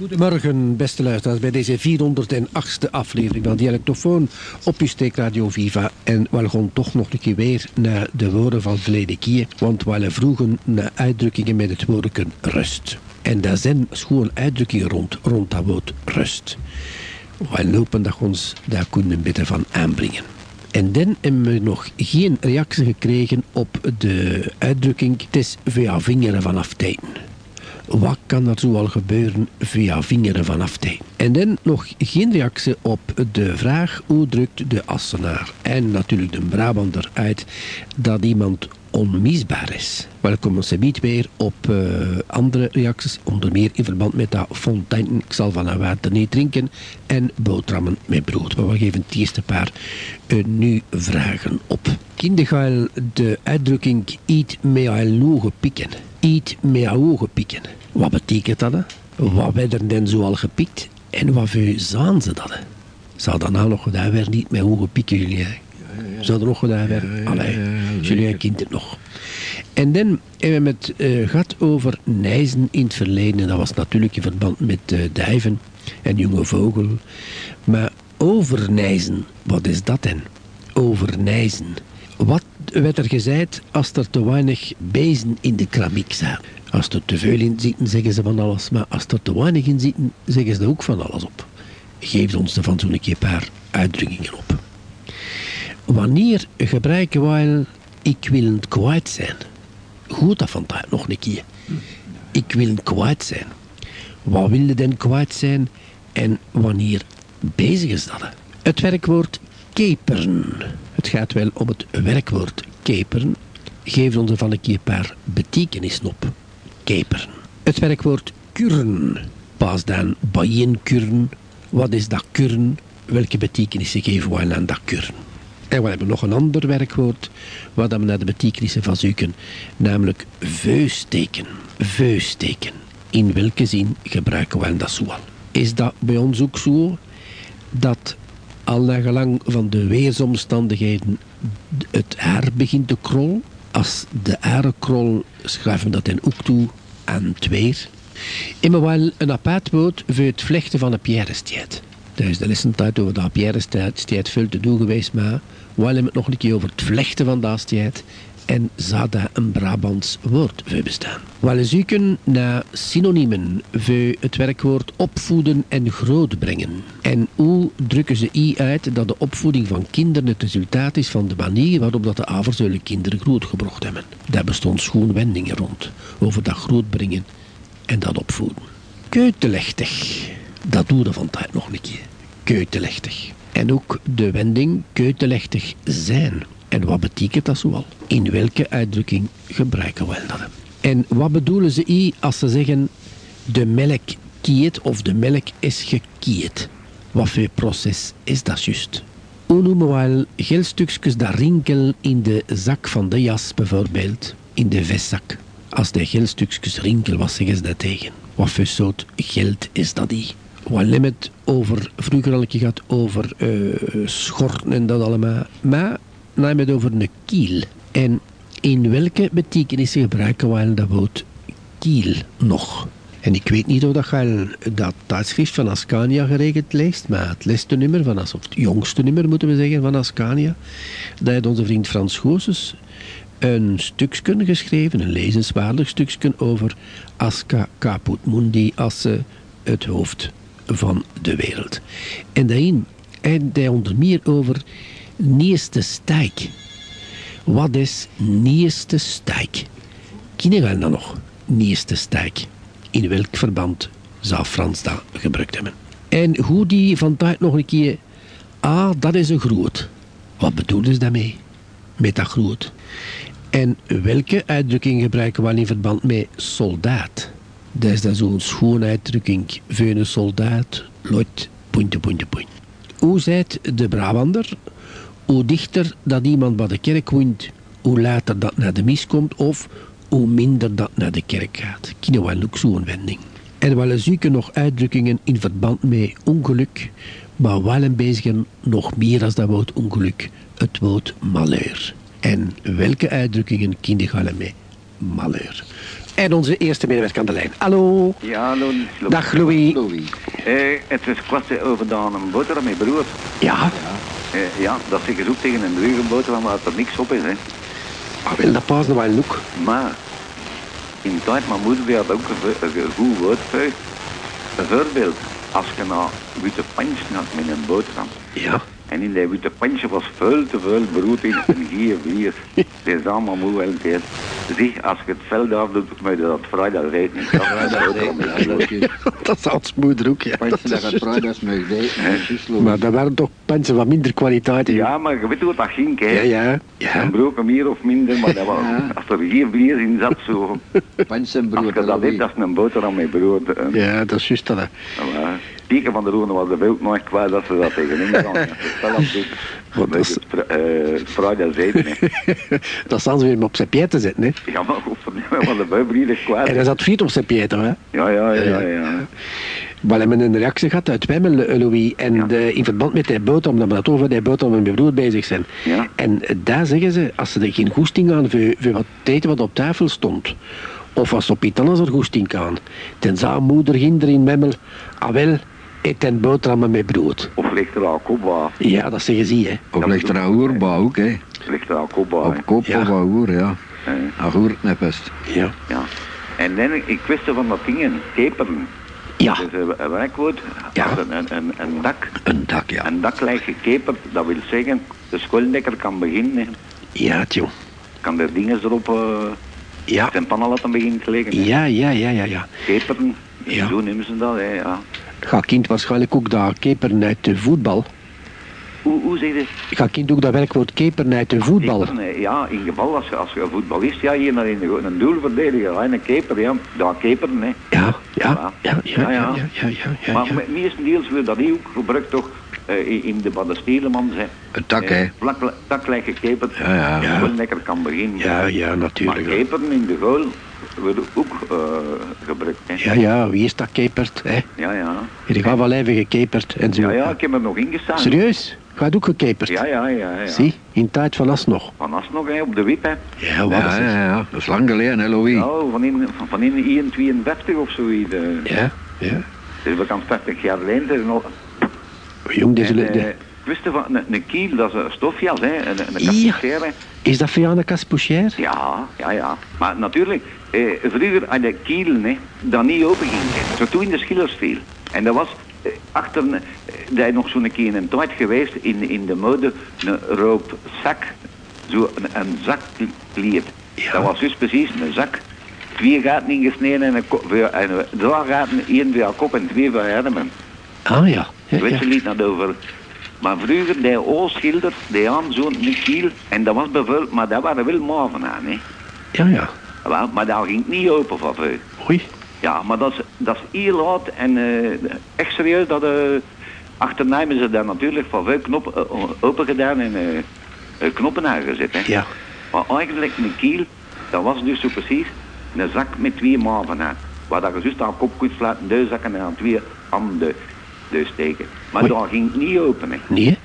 Goedemorgen, beste luisteraars, bij deze 408e aflevering van Dialectofoon op uw steekradio Viva. En we gaan toch nog een keer weer naar de woorden van verleden keer, want we vroegen naar uitdrukkingen met het woordje rust. En daar zijn gewoon uitdrukkingen rond, rond dat woord rust. We hopen dat ons daar kunnen beetje van aanbrengen. En dan hebben we nog geen reactie gekregen op de uitdrukking het is via vingeren vanaf tijden. Wat kan er zoal gebeuren via vingeren vanaf tijd? En dan nog geen reactie op de vraag hoe drukt de Assenaar en natuurlijk de Brabander uit dat iemand onmisbaar is. Wel komen ze niet weer op uh, andere reacties, onder meer in verband met dat fontein, ik zal van water niet drinken, en boterhammen met brood. Maar we geven het eerste paar uh, nu vragen op. Kinderen de uitdrukking iets met haar ogen pikken. Iets met ogen pikken. Wat betekent dat? Hè? Wat werden dan zo al gepikt? En wat zaan ze dat? Zou dat nou nog gedaan werden? Niet met ogen pikken, jullie? Zou dat nog gedaan werden? Allee, jullie kind het nog. En dan hebben we het uh, gehad over nijzen in het verleden. Dat was natuurlijk in verband met uh, duiven en jonge vogel. Maar overnijzen, wat is dat dan? Overnijzen. Wat werd er gezegd als er te weinig bezen in de keramiek zaten? Als er te veel in zitten, zeggen ze van alles. Maar als er te weinig in zitten, zeggen ze er ook van alles op. Geef ons er van zo'n keer een paar uitdrukkingen op. Wanneer gebruiken wij ik wil het kwijt zijn? Goed dat vandaag nog een keer. Ik wil kwijt zijn. Wat wil je dan kwijt zijn en wanneer bezig is dat? Het werkwoord keperen. Het gaat wel om het werkwoord keperen. Geef ons er van een keer een paar betekenissen op. Keperen. Het werkwoord kurren. Pas dan bijeenkurren. Wat is dat kurren? Welke betekenissen geven wij aan dat kurren? En we hebben nog een ander werkwoord waar we naar de betekenissen van zoeken, namelijk veusteken. Veusteken. In welke zin gebruiken wij dat zoal? Is dat bij ons ook zo dat al naar gelang van de weersomstandigheden het haar begint te krollen? Als de haren schrijven we dat dan ook toe aan het weer. Een apart woord voor het vlechten van een pierrestijd. Er is de lessentijd over de pierrestijd veel te doen geweest, maar we hebben het nog een keer over het vlechten van de tijd en daar een Brabants woord voor bestaan. We zoeken naar synoniemen voor het werkwoord opvoeden en grootbrengen. En hoe drukken ze i uit dat de opvoeding van kinderen het resultaat is van de manier waarop dat de averzeulen kinderen grootgebracht hebben. Daar bestond schoon wendingen rond, over dat grootbrengen en dat opvoeden. Keutelechtig, dat doen we van tijd nog een keer. Keutelechtig. En ook de wending keutelechtig zijn. En wat betekent dat zoal? In welke uitdrukking gebruiken we dat? En wat bedoelen ze hier als ze zeggen de melk kiet of de melk is gekiet? Wat voor proces is dat juist? Hoe noemen we geldstukjes dat rinkelen in de zak van de jas bijvoorbeeld? In de vestzak. Als de geldstukjes rinkelen, wat zeggen ze dat tegen? Wat voor soort geld is dat? We hebben het over, vroeger al een gehad over uh, schorten en dat allemaal. Maar we het over een kiel. En in welke betekenis gebruiken we dat woord kiel nog? En ik weet niet of dat je dat tijdschrift van Ascania geregeld leest, maar het laatste nummer, van, of het jongste nummer moeten we zeggen, van Ascania, dat heeft onze vriend Frans Goossens een stukje geschreven, een lezenswaardig stukje over Asca Caput Mundi als het hoofd van de wereld. En daarin en hij onder meer over Nieuwste Stijk. Wat is Nieuwste Stijk? Kennen we dat nog? Nieuwste Stijk. In welk verband zou Frans dat gebruikt hebben? En hoe die van tijd nog een keer... Ah, dat is een groot. Wat bedoelen ze daarmee? Met dat groot. En welke uitdrukking gebruiken we in verband met soldaat? Dat is dan zo'n schoon uitdrukking voor een soldaat. Lot, puntje, puntje, puntje. Hoe zijt de Brabander? Hoe dichter dat iemand bij de kerk woont, hoe later dat naar de mis komt of hoe minder dat naar de kerk gaat. Wel ook zo'n wending. En wel zoeken nog uitdrukkingen in verband met ongeluk, maar wel een bezig nog meer als dat woord ongeluk, het woord malheur. En welke uitdrukkingen kinderen mee? Malheur. En onze eerste medewerker aan de lijn. Hallo. Ja, hallo. Dag Louis. Louis. Eh, het is kwast over dan een boterham met brood. Ja, Eh, ja, dat zeg je ook tegen een dure boterham waar er niks op is, hè. ah, wel, dat past nog wel look. Maar, in tijd, mijn moeder die had ook een, goed woord voor. Bijvoorbeeld, als je nou witte pantje had met een boterham. Ja. En in die witte pantje was veel te veel brood in en gier bier. Dat is allemaal moe. Zeg, als je het veld afdoet, moet je dat vrijdag eten. Dat een dat is als moeder ook, ja. Pantje dat gaat eten. Maar dat waren toch mensen van minder kwaliteit. Ja, maar je weet hoe dat ging, hè. Ja, ja. ja. Een brood meer of minder, maar dat was, Ja. als er geen bier in zat, zo. Pantje en Als brood. je dat weet, dat is een boterham met brood. hè. Ja, dat is juist dat. hè. Pieken van der Roene was de wild nooit kwijt dat ze dat tegen hem gaan. Dat is beetje- Want dat Vri- eh, dat staan ze weer op zijn pied te zetten. Hè. Ja, maar goed, van de buibrieden is kwijt. En hij zat vier op zijn pied, hè. Ja, ja, ja, ja. ja. We hebben een reactie gehad uit Wemmel, eh, Louis. En Ja. de, in verband met die boterham, dat we het over die boterham met broer bezig zijn. Ja. En eh, daar zeggen ze, als ze er geen goesting aan voor, voor wat te eten wat op tafel stond, of als op iets anders er goesting aan, zou moeder ginder in Wemmel, ah wel, eet een boterham met brood. Of ligt er al kop bij. Ja, dat zeggen ze, hè. Of ligt er een oerbouw ook, hè? Ligt er al kop bij. Op kop Ja. of een oer, ja. Een oer net best. Ja. Ja. En dan, ik wist er van dat dingen, keperen. Ja, Dus een, een werkwoord, Ja. een, een, een, een dak, Een dak, ja. een dak lijkt gekeperd, dat wil zeggen, de schooldekker kan beginnen, ja, tjong. kan er dingen erop, eh Ja. zijn pannen laten beginnen te leggen. hè. Ja, ja, ja, ja, ja. Keperen, Ja. zo noemen ze dat, hè, ja. Ga kind waarschijnlijk ook dat keperen uit de voetbal. Hoe, hoe zeg je? Ga kind ook dat werkwoord keperen uit de voetbal. Ja, in geval als je, als je voetballist, ja, hier naar in de, een doelverdediger, een keper, ja, dat keperen, hè. Ja, ja, ja, ja, ja, Ja, ja. Maar ja. me- meestendeels wordt dat ook gebruikt toch eh, in- de Badde Stelemans, hè. Een dak, Eh, hè? Vlak, dak lijkt gekeperd, Ja, ja. Ja. lekker kan beginnen. Ja, ja, Maar natuurlijk. ja. keperen in de goal wordt ook eh, gebruikt, hè. Ja, ja, wie is dat keperd? Hè? Ja, ja. Je gaat wel even gekeperd en zo. Ja, ja, ik heb er nog ingestaan. Serieus? Gaat ook gekeperd? Ja, ja, ja. ja. Zie, in tijd van alsnog. Van as nog, hè, op de wip, hè. Ja, wat Ja, is ja, ja. Dat is lang geleden, hè, Louis? Ja, van in, van, in 1,52 of zoiets. eh. Ja, ja. Dus we kan 50 jaar is nog- Jong, deze, En, de- wist je van, een, een kiel, dat is een stofjas, hè. Een, een Ja. is dat voor jou een? Ja, ja, ja. Maar natuurlijk, eh, vroeger had de kielen hè, dat niet open ging. Zo toen in de Schillersveel. En dat was eh, achter, eh, dat is nog zo'n keer een tijd geweest in, in de mode, een roopzak, zo een, een zakkleed. Ja. Dat was dus precies een zak, twee gaten ingesneden en, een ko- voor- en drie gaten, één voor haar kop en twee voor haar armen. Ah ja. ja, Weet je niet dat over. Maar vroeger, die oorschilder, die had zo'n kiel, en dat was bijvoorbeeld, maar dat waren wel maven aan, hè. Ja, ja. Wel, maar dat ging niet open van veel. Oei. Ja, maar dat is, dat is heel oud en eh, echt serieus, dat eh achterna hebben ze daar natuurlijk van veel knop, eh, open gedaan en eh, knoppen aangezet. Hè. Ja. Maar eigenlijk een kiel, dat was dus zo precies een zak met twee maven aan. Waar dat je juist aan kop kunt laten duizakken en aan twee handen de steken. Maar Oei. dat ging niet open. Hè. Nee?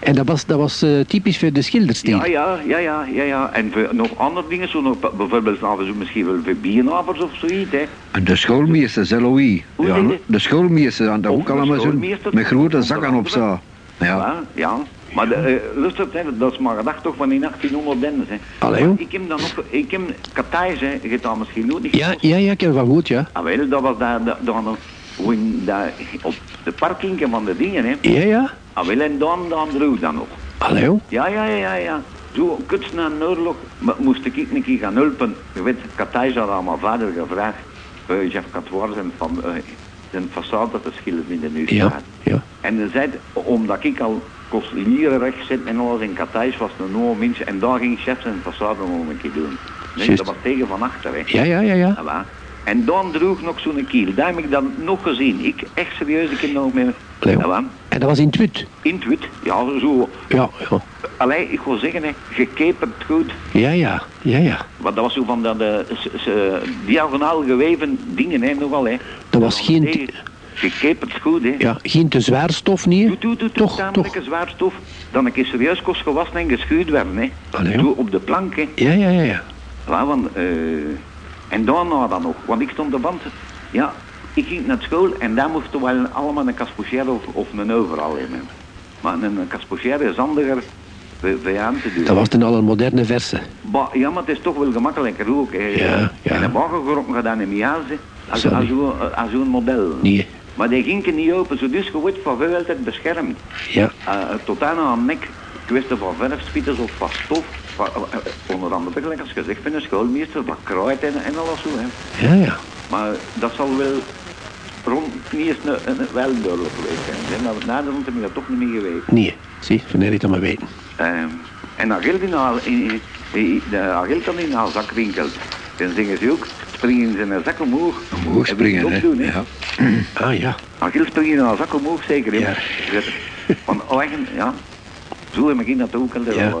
En dat was, dat was eh, typisch voor de schilderstijl. Ja, ja, ja, ja, ja, ja. En voor nog andere dingen, zo nog, bijvoorbeeld en toe misschien wel voor bierhavers of zoiets. Hè. En de Louis? Hoe Ja, de schoolmeesters hadden dat Of ook de allemaal zo met grote zakken op zo. Ja. Ja, ja. Maar de, eh, lustig, hè, dat is maar gedacht toch van in 1800 hè. Allee, joh. Ik heb dan ook, ik heb Katijs, hè, je hebt dat misschien niet Ja, ja, ja, ik heb het wel goed, ja. Ah, wel, dat was daar, daar, daar op de parking van de dingen, hè. Ja, ja. Ah, wel, en dan, dan droeg dan nog. Joh. Ja, ja, ja, ja, ja. Zo, kuts na een oorlog, moest ik een keer gaan helpen. Je weet, Katijs had aan mijn vader gevraagd, uh, Jeff Catoir zijn van uh, zijn façade te schilderen in de. Ja, ja. En dan zei, omdat ik al kostelieren recht zit en alles in Katijs was een nieuwe mens en daar ging chef zijn façade nog een keer doen. Nee, dat was tegen van achter, hè. Ja, ja, ja, ja. En dan droeg nog zo'n kiel. Daar heb ik dan nog gezien. Ik, echt serieus, ik heb nog meer... Ja. En dat was in het wit. In het wit, ja, zo. Ja, ja. Allee, ik wil zeggen, hè, gekeperd goed. Ja, ja, ja, ja. Want dat was zo van dat eh, diagonaal geweven dingen, hè, nogal, hè. Dat was geen Gekeperd goed, hè. Ja, geen te zwaar stof niet, hè? Doe, doe, doe, doe, Toch, tamelijk toch. zwaar stof. Dan een keer serieus kost gewassen en geschuurd werden, hè. Allee. Doe op de plank, hè. Ja, ja, ja, ja. Ja, want, eh, En daarna dan nog, want ik stond op band, ja, ik ging naar school en daar moesten we allemaal een caspochère of, of een overal in. Maar een, caspochère is handiger bij aan te doen. Dat was toen al een moderne verse. Ba, ja, maar het is toch wel gemakkelijker ook. Hè. Ja, ja. En een wagengrok gaat dan niet meer aan, als, als, zo'n- als zo'n model. Nee. Maar die ging niet open, zo dus je wordt van veel altijd beschermd. Ja. Uh, tot aan aan nek, kwestie van verfspieters of van stof. Eh, eh, onder andere, als gezegd van een schoolmeester, van kruid en, en alles zo. Hè. Ja, ja. Maar dat zal wel rond niet eens een, een, wel duidelijk geweest zijn. hè. Maar naderhand heb ik dat toch niet meer geweest. Nee. Zie, van dat maar weten. Ehm, en dan geldt in haar, in, in, haar zakwinkel. Dan zeggen ze ook, springen ze in een zak omhoog. Omhoog En we springen, hè. opdoen, hè. Ja. Ah ja. Geldt springen in haar zak omhoog, zeker. hè. Ja. Van eigen, ja. Zo heb ik dat ook altijd ja.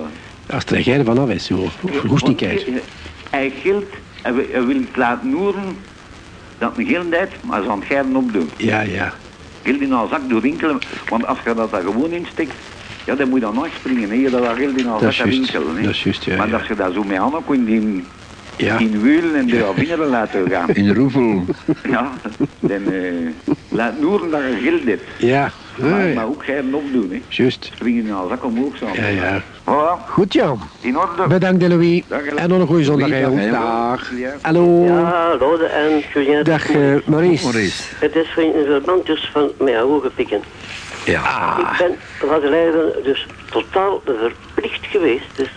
Al. Als er jij vanaf is, zo. Goestingheid. Want, eh, Hij gilt, hij, wil- hij wil het laten noeren, dat een gildeheid, maar ze aan het geiden opdoen. Ja, ja. Gild in haar zak doorwinkelen, want als je dat daar gewoon instikt, ja, dan moet je dan nooit springen. Nee, dat daar geld in haar Dat is zak juist. winkelen. hè. Dat is juist, ja, maar ja. als je daar zo mee aan kunt in, Ja. in wielen en de binnen laten gaan, In Roevel. ja, dan eh, laat noeren dat je geld hebt. Ja. Maar, ja. maar ook geiden opdoen, hè. Juist. Springen in haar zak omhoog zo. Ja, ja. Voilà, Goed, Jan. in orde. Bedankt, Louis. Dag. En nog een goede zondag, hè, Dag. Hallo. Ja, Lode en Julien. Dag, eh, Maurice. Maurice. Het is in verband dus van mijn hoge pikken. Ja. Ik ben van de leider dus totaal verplicht geweest dus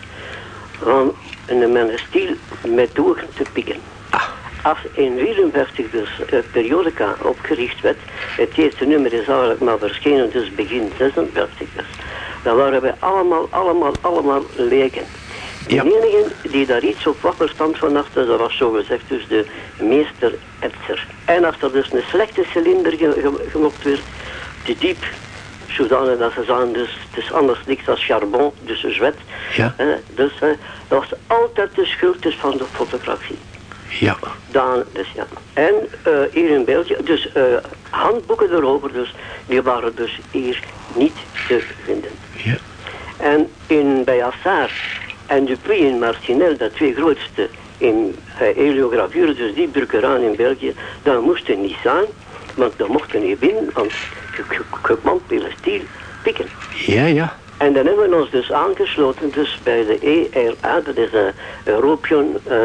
van een mijn stiel met ogen te pikken. Als in 54 dus eh, periodica opgericht werd, het eerste nummer is eigenlijk maar verschenen dus begin 56 dus. Dan waren wij allemaal, allemaal, allemaal leken. Ja. De enige die daar iets op wat verstand van had, dat was zo gezegd dus de meester Etzer. En als er dus een slechte cilinder ge- ge- gemokt werd, te diep, zodanig dat ze zagen, dus het is anders niks als charbon, dus zwet. Ja. Eh, dus eh, dat was altijd de schuld dus van de fotografie. Ja. Dan, dus ja. En eh, hier in België, dus eh, handboeken erover, dus, die waren dus hier niet te vinden. Ja. En in, bij Assar en Dupuy en Marcinel, de twee grootste in eh, heliogravure, dus die drukkeraan in België, dat moesten niet zijn, want dat mochten niet binnen, want je, je, je stiel pikken. Ja, ja. En dan hebben we ons dus aangesloten dus bij de ERA, dat is de European, eh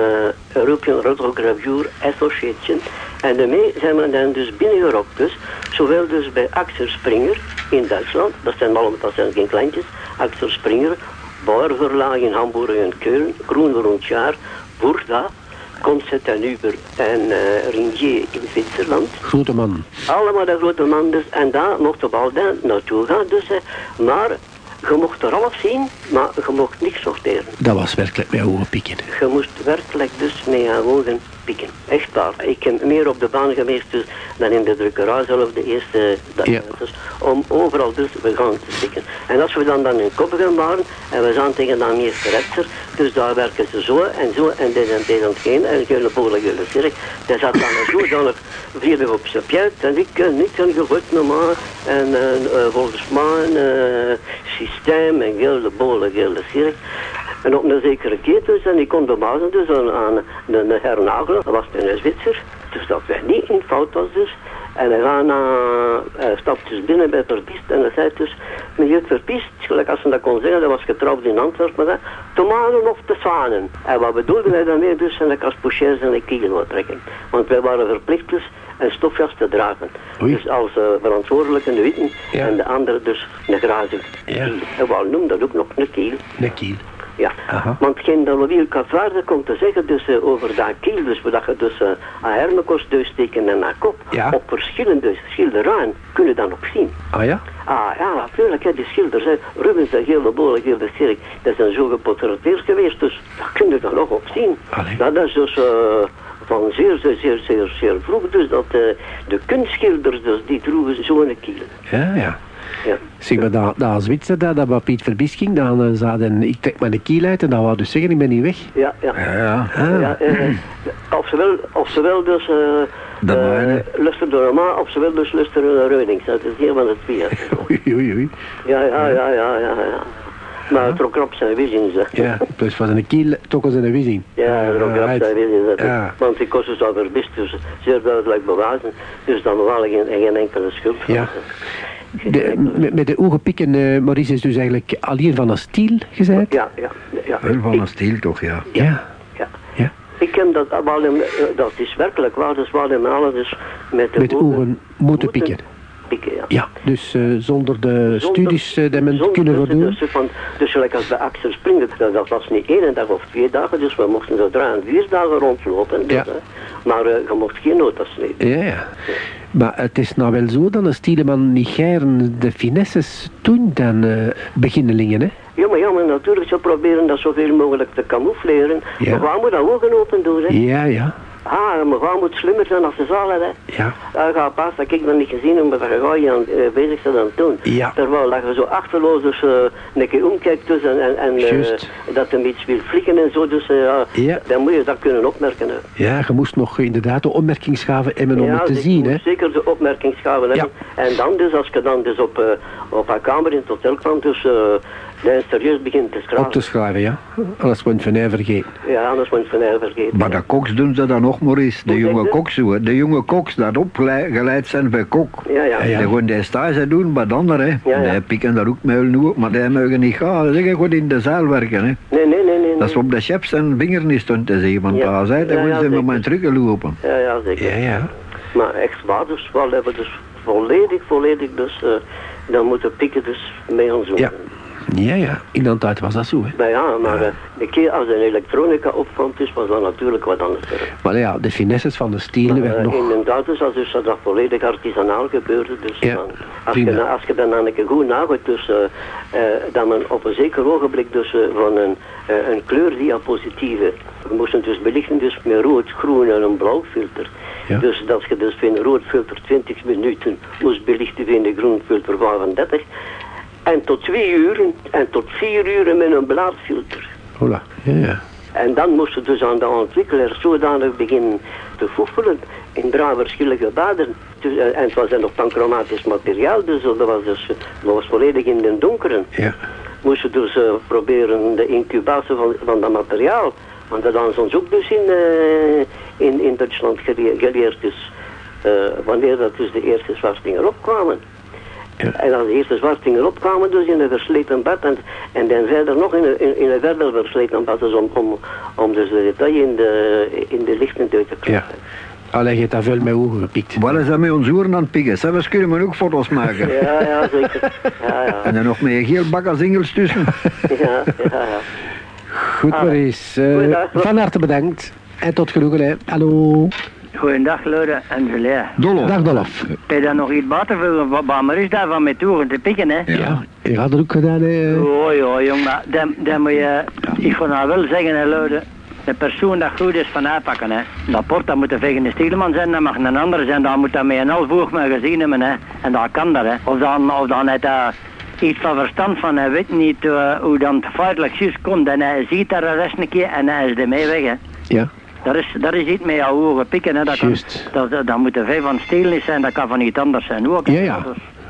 European Rotogravure Association. En daarmee zijn we dan dus binnengerokt dus, zowel dus bij Axel Springer in Duitsland, dat zijn allemaal, dat zijn geen kleintjes, Axel Springer, Bauer Verlag in Hamburg en Keulen, Groen Rondjaar, Burda, Concert en Uber en eh Ringier in Zwitserland. Grote man. Allemaal de grote man dus. En daar mocht de Baldin naartoe gaan. Dus, maar je mocht er alles zien, maar je mocht niks sorteren. Dat was werkelijk mijn ogen pikken. Je moest werkelijk dus met je ogen pikken. Echt waar. Ik heb meer op de baan geweest dus, dan in de drukkerij zelf de eerste dag. Ja. Dus, om overal dus we gaan te pikken. En als we dan dan in Koppigem waren en we zaten tegen dan meester Retzer, dus daar werken ze zo en zo en dit en dit en hetgeen en bolle gele cirk. Dat zat dan zo dan nog vrienden op zijn pijt en ik uh, niet en gegooid normaal en eh, volgens mij een eh, systeem en bolle gele cirk. En op een zekere keer dus, en ik kon de mazen dus aan, aan de, de Herr Nagel, dat was een Zwitser, dus dat wij niet in fout was dus. En hij gaat naar, hij stapt dus binnen bij Verbiest en hij zei dus, meneer Verbiest, gelijk als ze dat kon zeggen, dat was getrouwd in Antwerpen, te manen of te zwanen. En wat bedoelde hij daarmee dus, en de kaspouchers en de kielen wat trekken. Want wij waren verplicht dus een stofjas te dragen. Oei. Dus als uh, verantwoordelijke de witten Ja. en de andere dus een grazige Ja. En we noemen dat ook nog een kiel. Een kiel. Ja, Aha. want geen dat Louis Katvaarde komt te zeggen dus, eh, over dat kiel, dus dat je dus uh, aan hermekos steken en aan kop, Ja. op verschillende schilderijen kun je dan op zien. Ah ja? Ah ja, natuurlijk, hè, die schilders, hè. Rubens, de gele bolen, gele sterk, dat zijn zo geportretteerd geweest, dus dat kun je dan nog op zien. Allee. Dat is dus eh, van zeer, zeer, zeer, zeer, zeer vroeg, dus dat de kunstschilders, dus, die droegen zo'n kiel. Ja, ja. Ja. Zeg maar, dat, dat Zwitser, dat, dat wat Piet Verbies ging, dan uh, zaten, ik trek mijn kiel uit en dat wou dus zeggen, ik ben niet weg. Ja, ja. Ja, ja. Ah. Ja, eh, ofwel, ofwel dus uh, De Bruyne. luster door normaal, ofwel dus luster naar Reunings. Dat is hier van het twee. Oei, oei, oei. Ja, ja, ja, ja, ja, ja. Maar het trok op zijn visie, zeg. Ja, plus van zijn kiel toch als een wissing. Ja, het trok op zijn visie, zeg. Ja. Want die kosten zou verbist, dus zeer duidelijk bewijzen. Dus dan wel geen, geen enkele schuld. Ja. De, met, met de ogenpikken, eh Maurice is dus eigenlijk alleen van een stiel gezegd? Ja, ja, ja. Wel van Ik- een stiel toch, ja. Ja. Ja. Ja. Ik ken dat, wel in- eh, dat is werkelijk waar, dus waar in alles dus met de Met ogen moeten pikken. Pikken, ja. Ja, dus eh, zonder de Zonder- studies eh, die men zonder kunnen tussen- voldoen. tussen van, dus gelijk als bij Axel Springen, dat, dat was niet één dag of twee dagen, dus we mochten zo drie en vier dagen rondlopen. Dus, Ja. hè. Maar eh, je mocht geen notas nemen. Ja, ja. Maar het is nou wel zo dat een stieleman niet de finesses doen dan eh beginnelingen, hè? Ja, maar, ja, maar natuurlijk, ze proberen dat zoveel mogelijk te camoufleren. Ja. Maar waar moet dat ogen open doen, hè? Ja, ja. Ah, maar waar moet slimmer zijn als ze zalen, hè? Ja. Ja, ga pas, dat ik dan niet gezien hoe dat je aan eh, bezig aan het doen. Ja. Terwijl dat je zo achterloos dus eh, een keer omkijkt dus en, en, en eh, Juist. dat hem iets wil flikken en zo, dus ja, Ja. dan moet je dat kunnen opmerken. Hè. Ja, je moest nog inderdaad de opmerkingsgave hebben om ja, het te zien, je hè? zeker de opmerkingsgave hebben. En dan dus, als je dan dus op, op haar kamer in het hotel kwam, dus dan serieus begint te schrijven. Op te schrijven, ja. Alles wordt van hij vergeten. Ja, anders het van vergeten. Maar de koks doen ze dan nog, Maurice. De Hoe jonge koks, hoor. De jonge koks dat opgeleid zijn bij kok. Ja, ja. Ja. Die gaan die stage doen bij de anderen, hè. Ja, ja. Die pikken daar ook muil nu, maar die mogen niet gaan. Ze gaan in de zaal werken, hè. Nee, nee, nee, nee. Dat is nee. op de chef zijn vinger niet stond te zien, want Ja. daar zei hij, Ja, ja, ze met mijn trucken lopen. Ja, ja, zeker. Ja, ja. Maar echt waar, dus wel hebben dus volledig, volledig dus, eh, dan moeten pikken dus mee ons doen. Ja. Ja, ja. In dat tijd was dat zo, hè? Maar ja, maar eh, de keer als een elektronica opkwam, dus was dat natuurlijk wat anders. hè. Maar ja, de finesses van de stielen Maar, werden eh, nog... Inderdaad, dus als dus dat volledig artisanaal gebeurde. Dus Ja, dan, als, je, dan- als je dan een keer goed nagaat, dus eh, eh, dat men op een zeker ogenblik dus eh, van een, eh, een kleurdiapositieve, we moesten dus belichten dus met rood, groen en een blauw filter. Ja. Dus dat je dus van een rood filter 20 minuten moest belichten van een groen filter 35. En tot twee uren en tot vier uren met een blaadfilter. Hola. Ja, ja. En dan moesten dus aan de ontwikkelaar zodanig beginnen te foefelen in drie verschillende baden. Dus, eh, en het was dan nog panchromatisch materiaal, dus dat was, dus, eh, dat was volledig in de donkere. Ja. Moesten dus eh, proberen de incubatie van, van dat materiaal. Want dat hadden ze ons ook dus in, in, in Duitsland gele- geleerd. Dus, wanneer dat dus de eerste zwartingen opkwamen. Ja. En als de eerste zwartingen opkwamen, dus in een versleten bad. En, en dan verder nog in een, in, in een verder versleten bad. Dus om, om, om dus de detail in de, in de lichten uit te Ja. krijgen. Allee, je hebt daar veel mee ogen gepikt. Wat is dat met ons oren aan het pikken? Zelfs kunnen we ook foto's maken. Ja, ja, zeker. Ja, ja. En dan nog met een geel bak als ingels tussen. Ja, ja, ja. Goed, Ah, Maurice. Eh, goeiedag. van harte bedankt. En tot genoegen, hè. Hallo. Goedendag, Lode en. Dollar. Dag, Dolf. Kun je daar nog iets buiten voor? Wat wat maar is daarvan met toeren te pikken, hè? Ja. Je had het ook gedaan, hè. Oh ja, jongen, dan, dan moet je... Ik ga nou wel zeggen, hè, Lode. De persoon dat goed is van aanpakken, hè. Dat port, dat moet de vegende stielman zijn, dat mag een ander zijn. Dan moet dat met een half oog maar gezien hebben, hè. En dat kan dat, hè. Of dan, of dan heeft hij iets van verstand van, hij weet niet eh, hoe dan het feitelijk juist komt. En hij ziet daar de rest een keer en hij is ermee weg, hè. Ja. Dat is, dat is iets met jouw ogen pikken, hè. Dat, kan, dat, dat, moet de vee van stelen zijn, dat kan van iets anders zijn ook. Ja, ja.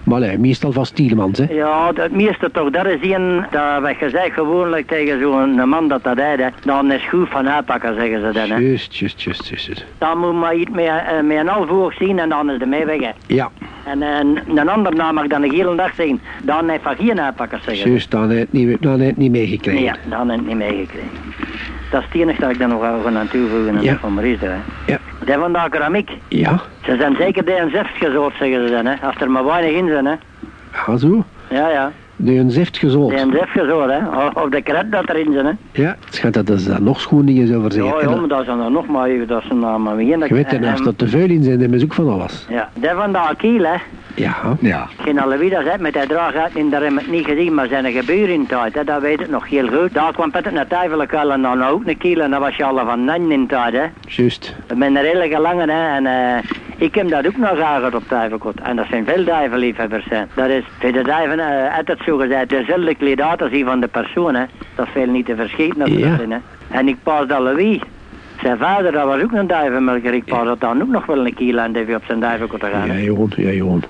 Maar nee, meestal van Stielemans, hè. ja, het meeste toch, dat is een, dat wat je zegt gewoonlijk tegen zo'n man dat dat deed, hè. Dan is goed van uitpakken, zeggen ze dan, hè. Juist, juist, juist, juist. Dan moet maar iets met, eh, met een half oog zien en dan is de mee weg, hè. Ja, En eh, een ander naam mag dan de hele dag zien. Dan heeft van geen uitpakkers, zeggen ze. juist. Dan heeft het niet, dan heeft niet meegekregen. Ja, dan heeft het niet meegekregen. Dat is het enige dat ik dan nog gaan aan toevoegen Ja. van Maurice, hè. Ja. Die van de keramiek. Ja. Ze zijn zeker DN6 gezocht, zeggen ze dan, hè. Als er maar weinig in zijn, hè. Ah, zo. Ja, ja. De een zeft gezond. DN6 gezocht, hè. Of, de kret dat erin zijn, hè. Ja, het schijnt dat er daar nog schoon dingen over zeggen. Ja, ja, dat- maar dat is dan nog maar, dat is een. Je weet, en als er te veel in zijn, dan ze ook van alles. Ja, die van de Akiel, hè. Ja. Ja. Geen alle wie dat zegt, met die draaguit in, daar hebben we het niet gezien, maar zijn gebeuren in tijd, hè. Dat weet ik nog heel goed. Daar kwam Peter naar Tijfelijk wel en dan ook een kiel en dat was je alle van nan in tijd, hè. Juist. We zijn er hele gelangen, hè. En eh, ik heb dat ook nog gehad op Tijfelkot. En dat zijn veel duivenliefhebbers, hè. Dat is, voor de duiven, eh, altijd zo gezegd, dezelfde kleedaten zien van de persoon, hè. Dat is veel niet te verschieten, als Ja. zijn, hè. En ik pas dat Louis. Zijn vader, dat was ook een duivenmelker. Ik pas dat dan ook nog wel een kiel aan die op zijn duivenkot te gaan. Ja, Johan. Ja, Johan.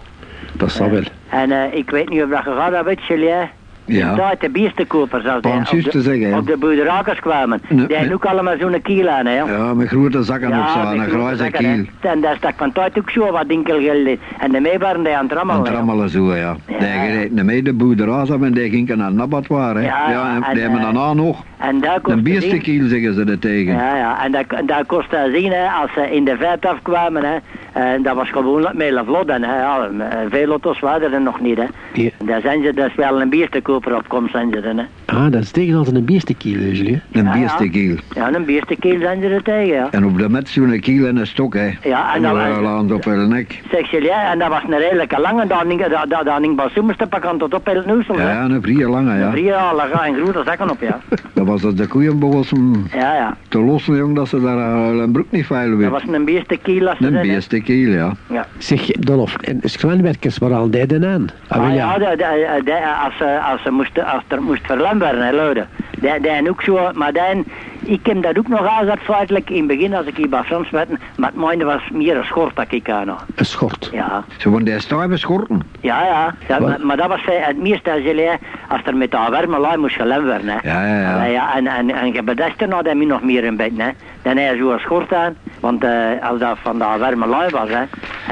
Dat zal wel. En eh, ik weet niet of dat gegaan hebt, weet Julien. Ja. Tijd de beestenkopers, als die op de, zeggen, ja. op de boerderakers kwamen, Nee, die hebben nee. ook allemaal zo'n kiel aan, hè. Ja, met grote zakken op zo'n, met een grote kiel. En daar stak van tijd ook zo wat dinkelgeld in. En daarmee waren die aan het Aan rammelen. het hè. rammelen zo, ja. Ja. Die mee de boerderij af en die gingen naar het nabattoir, hè. Ja, Ja, en en, die hebben eh, daarna nog En daar een zeggen ze er tegen. Ja, ja, en dat, dat kostte zien, hè, als ze in de vet afkwamen, hè, en dat was gewoon met vlot, en hè, ja, eh, veel auto's waren er nog niet, hè. Ja. Daar zijn ze, dat is wel een bierstekoper op komst, zijn ze dan, hè. Ah, dat is tegen altijd een beestenkiel, jullie. Een Ja, ja. beestenkiel. Ja, een bierstekiel zijn ze er tegen, ja. En op de met zo'n kiel en een stok, hè. Ja, en en dan- dan land op hun nek. Zeg je, ja, en dat was een redelijke lange, daar hing, daar, daar, daar hing te pakken tot op het noesel, hè. Ja, een vrije lange, ja. Drie jaar lag en grote zakken op, ja. Dat was dat de koeien begonnen Ja, ja. te lossen, jong, dat ze daar eh, een broek niet vuil Dat weer. was een bierstekiel, als Een zijn, ja. Ja. Zeg, Dolf, en schrijnwerkers, waar al die dan aan? Ah, Ah, ja. ja, de, de, de- als, ze- als, ze moesten, als er moest verlamd worden, hè, luiden. Die, die ook zo, maar die, ik heb dat ook nog aangezet feitelijk in het begin als ik hier bij Frans werd, maar het mijne was meer een schort dat ik aan had. Een schort. Ja, Ze van die stijve schorten. ja, ja. maar, maar dat was feit- het meeste als je als er met de warme lui moest gelemd worden. Hè. Ja, ja, ja. Allee, ja en, en, en je bedest er nou dat je nog meer in bed, hè. Dan heb je zo'n schort aan, want eh, als dat van de warme lui was, hè,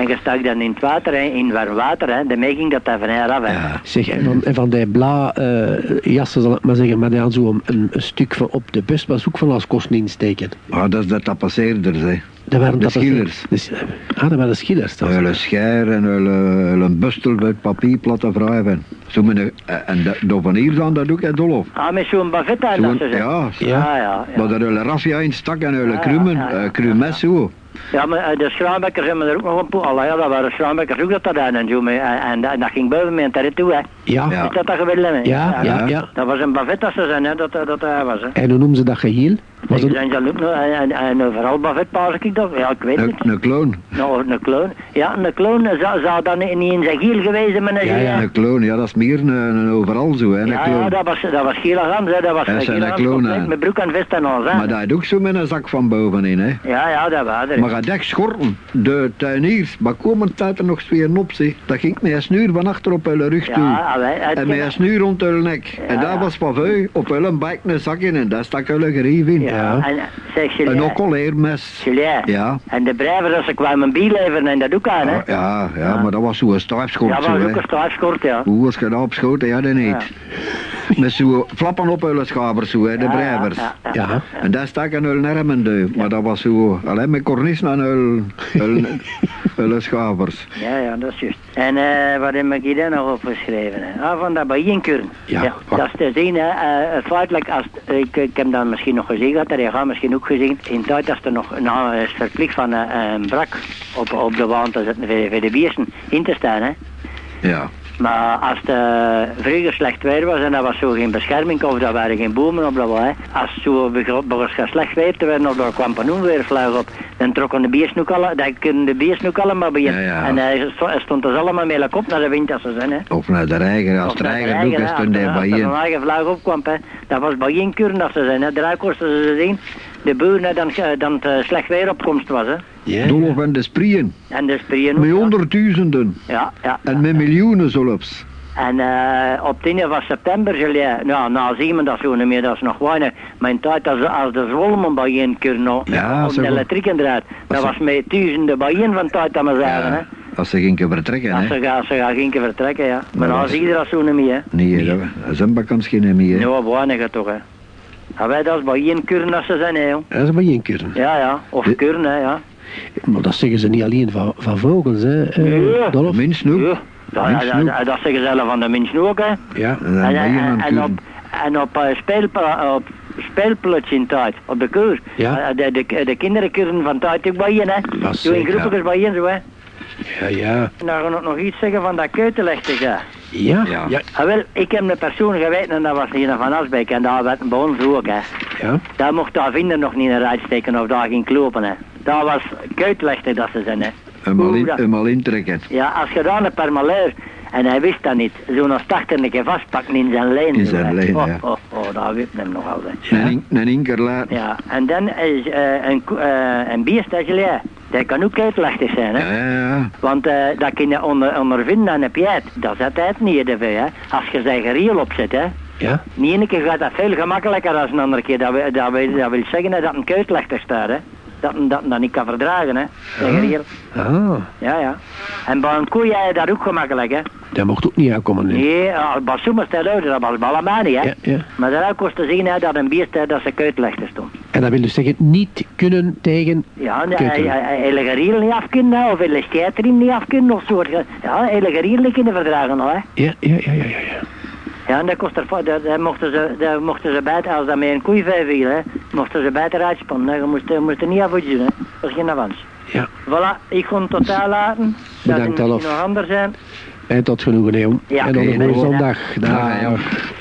en je stak dan in het water, hè, in warm water, hè, dan ging dat even her af, hè. Ja. Zeg, en van, en van die bla eh, jassen, zal ik maar zeggen, maar die hadden zo een, een stuk van op de bus, was ook van als kosten insteken. Ah, dat is de tapasseerders, hè. Dat waren De dat schillers. Dus, eh, ah, dat waren de schillers. Dat. Een scher en een, een bustel met papier platte wrijven. Zo met een, en de, de van hier dan dat ook, hè, Dolf. Ah, met zo'n bavet aan, dat ze zeggen. ja, Ja. ja, ja. ja. Maar er een raffia in stak en een Ja, krumen, ja, ja, eh, krumes zo. Ja, maar eh, de schraanbekkers hebben er ook nog een poel. Allee, ja, dat waren schraanbekkers ook dat dat aan en zo. mee. En, en, en dat ging boven met een terre toe, hè. Ja. Ja. Is dat dat hebben? Ja, ja, ja. Dat was een bavet dat ze zijn, hè, dat dat dat hij was, hè. En hoe noemen ze dat geheel? Was Ik ook nog, en, en, en overal bavet pas ik dat? Ja, ik weet Een, het. een kloon. Nou, een kloon. Ja, een kloon zou, zou dan niet in zijn giel geweest zijn, maar Ja, een ja. Een kloon, ja, dat is meer een, een overal zo, hè, een Ja, kloon. ja, dat was, dat was Gielegans, hè. Dat was Dat compleet hè. Met broek en vest en alles, hè. Maar dat had ook zo met een zak van bovenin, hè. Ja, ja, dat was er. Maar gaat echt schorten. De tuiniers, maar komend tijd er nog twee op, zeg. Dat ging met een snuur van achter op hun rug toe. Ja, allee, het En met een snuur rond hun nek. en daar ja. was van vuil op hun bek een zak in en daar stak hun gerief in. Ja, en zeg Julien. Een okkelleermes. Julien. Ja. En de breivers, als ze kwamen bieleveren en dat ook aan, hè. Ja, ja, ja, maar dat was zo'n stijfschort Ja, zo, was ook een staafskort, ja. Hoe was je dat op schoten? Ja, dat niet. Met zo'n flappen op hun schabers, zo, hè, de Ja. Ja, ja, ja. En daar stak een hun nermen duim. Maar dat was zo, alleen met cornissen aan hun, hun, hun schabers. ja, ja, dat is juist. En eh, wat heb ik hier dan nog opgeschreven? Hè? Ah, van dat bijeenkuren. Ja, dat is te zien, hè. eh, feitelijk, als, ik, ik heb dat misschien nog gezien gehad, dat heb je misschien ook gezien. In tijd als er nog, nou, is verplicht van eh, een brak op, op de wand te zetten voor, voor de biersen in te staan, hè. Ja. Maar als het eh, vroeger slecht weer was en er was zo geen bescherming of er waren geen bomen op dat wel, hè. Als het zo begon slecht weer te werden of er kwam weer vlug op, dan trokken de biersnoek alle, dan kunnen de biersnoek allemaal bij Ja, ja. En hij hij stond dus allemaal mee op naar de wind als ze zijn, hè. Of naar de reiger, als Of de de is hè, toen als er- bij Als er je. een eigen vlag opkwam, hè. Dat was bij één kuren dat ze zijn, hè. Draai kosten ze zien. De boeren dan, dan het eh, slecht weeropkomst was, hè. Ja. Dolf en de sprieën. En de sprieën Met ja. honderdduizenden. Ja, ja. En met miljoenen zelfs. En eh, op 10 van september, Julien, nou, nou zien we dat zo niet meer, dat is nog weinig. Mijn tijd als, als de zwolmen bijeen kunnen, Ja, op de goed. elektriek inderdaad. Dat was met duizenden bijeen van tijd dat we zagen, hè. Ja, als ze gingen vertrekken, Als ze, gaan, ze keer vertrekken, ja. Maar nou zie je dat zo niet meer, hè. Nee, dat is een bakans geen meer. hè. Nou, weinig toch, hè. En wij dat is bijeen kuren als ze zijn, hè, joh. Dat is. Ja, ja. Of kuren, hè, ja. Maar dat zeggen ze niet alleen van, van vogels, hè, eh. Dolf? Minst nu. Ja, ja, dat zeggen ze van de mensen ook, hè. Ja. En En, op, en op, speelpla- op speelplotje in tijd, op de keur. Ja. Eh, de, de, de kinderen kunnen van tijd ook bij je, hè. Zo in groepjes bij je, zo, hè. Ja, ja. En dan ga ik nog iets zeggen van dat keutenlegte, ja. Ja, Ja. ja, Ah, wel, ik heb een persoon geweten en dat was hier van Asbeek en daar werd bij ons ook, hè. ja. Daar mocht daar vinder nog niet in rijdt steken of daar ging klopen, hè. Dat was keutenlegte dat ze zijn, hè. Hem al, Hoe in, dat- hem al intrekken. Ja, als je dan een permaleur en hij wist dat niet, zo'n starter een keer vastpakken in zijn lijn. In zijn lijn, oh, ja. Oh, oh, dat weet hem nog altijd. Een, in- een inker. Ja, en dan is eh, een, eh, een beest, dat je leert. Dat kan ook uitlechtig zijn, hè. Ja, ja, ja. Want eh, dat kun je onder, ondervinden aan de piet. Dat is altijd niet erbij, hè. Als je zijn geriel opzet, hè. Ja? Niet ene keer gaat dat veel gemakkelijker dan een andere keer. Dat, wil- dat, dat wil zeggen dat een kuitlechter staat, hè. Dat dat, dat niet kan verdragen, hè. Ah, Ja, ja. En bij een koe jij dat ook gemakkelijk, hè. dat mocht ook niet aankomen. nu. Nee, ja, bij sommigen staat uit, dat was niet, hè. Ja, ja. Maar dat kost te zien hè, dat een staat dat ze kuitlechter stond. En dat wil dus zeggen, niet kunnen tegen... Ja, hij hij- hij- geriel niet af kunnen, of hele scheiterin niet af kunnen, of soort. Ja, geriel niet kunnen verdragen, hè. Ja, ja, ja, ja, ja. ja. Ja, en dat kost er, dat mochten ze, dat mochten ze buiten, als dat met een koei viel, hè, mochten ze buiten uitspannen. Je moest, je moest er niet af doen, hè. Dat is geen avans. Ja. Voilà, ik kon het totaal laten. Dat Bedankt, Alf. nog anders zijn. En tot genoegen, Leon. Ja, en nog een bedankt. zondag. Ja,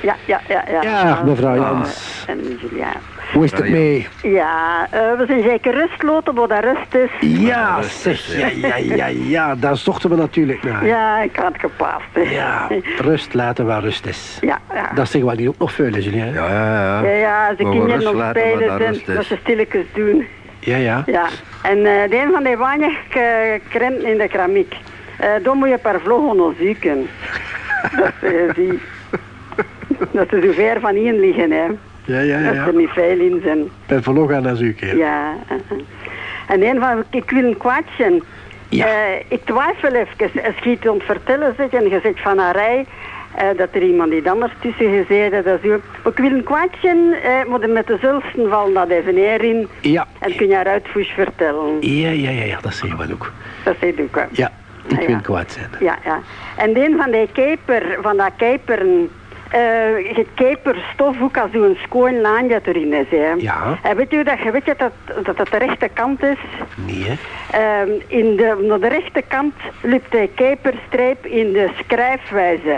ja, ja. Ja, Ja, mevrouw Ah, Jans. En Julia. Hoe is het mee? Ja, eh, we zijn zeker rustloten, dat rust is. Ja, zeg. Ja, ja, ja, ja. Daar zochten we natuurlijk naar. Ja, ik had gepaast. hè. Ja, rust laten waar rust is. Ja, ja. Dat zeggen we hier ook nog veel, hè, Julien. Ja, ja, Ja, ja. ja, ze kinderen rust nog spelen dat ze stilletjes doen. Ja, ja. Ja, en eh, de een van die weinig eh, krenten in de keramiek, eh dan moet je per vlog onderzoeken. dat ze zie. Dat ze zo ver van hier liggen, hè. Ja, ja, Dat er niet veel in zijn. Ben verloren aan de keer. Ja. eh, eh. En een van, ik wil een kwartje. Ja. Eh, ik twijfel even, als je iets ont vertellen zegt en je zegt van een rij, eh, dat er iemand die anders tussen gezeten, dat is zo. Maar ik wil een kwartje, eh, maar met de zulsten vallen dat even neer in. Ja. En kun je eruit voes vertellen. Ja, ja, ja, ja, dat zeggen we ook. Dat zit ook. hè. Ja, ik wil kwaad zijn. Ja, ja. En de een van die keper, van dat keperen, eh het keperstof ook als zo'n schoon laan dat erin is. Hè. Ja. En weet u dat, je weet je dat, dat het de rechterkant is? Nee, hè? Ehm, in de, naar de rechterkant loopt de keperstreep in de schrijfwijze.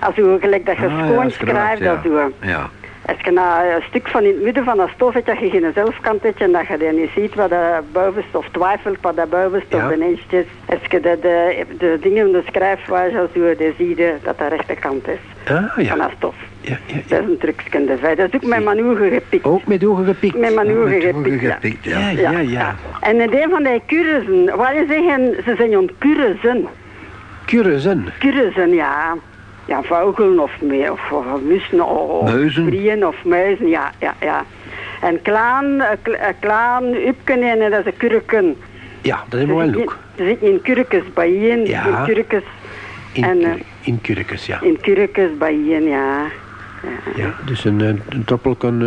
Als u gelijk dat je Ah, schoon schrijft, schrijft, ja. dat doe. Ja. Als je nou een stuk van in het midden van dat stof hebt, dat je geen zelfkant hebt en dat je dan niet ziet wat de bovenste of twijfelt wat de bovenste Ja. of beneden is. Als je de, de, de dingen in de schrijfwijze als doe, dan zie je dat de rechterkant is Ah, van dat stof. Ja, ja, Dat is een trucje. Dat is ook met manoeuvre gepikt. Ook met ogen gepikt. Met ogen gepikt, ja. gepikt, Ja, ja. ja, ja. En in een van die cursussen, wat je zeggen, ze zijn ontcursussen. Curzen. Cursussen, ja. Ja, vogelen of, meer, of, of mussen of Muizen. prieën of muizen, ja, ja, ja. En klaan, kle- een klaan, upken en dat is een kurken. Ja, dat we wel ook. Er zitten in kurkes bijeen, Ja. in kurkes, In, en, eh, in kurkes, ja. in kurkes bijeen, ja. ja. Dus een, eh, een toppel kan...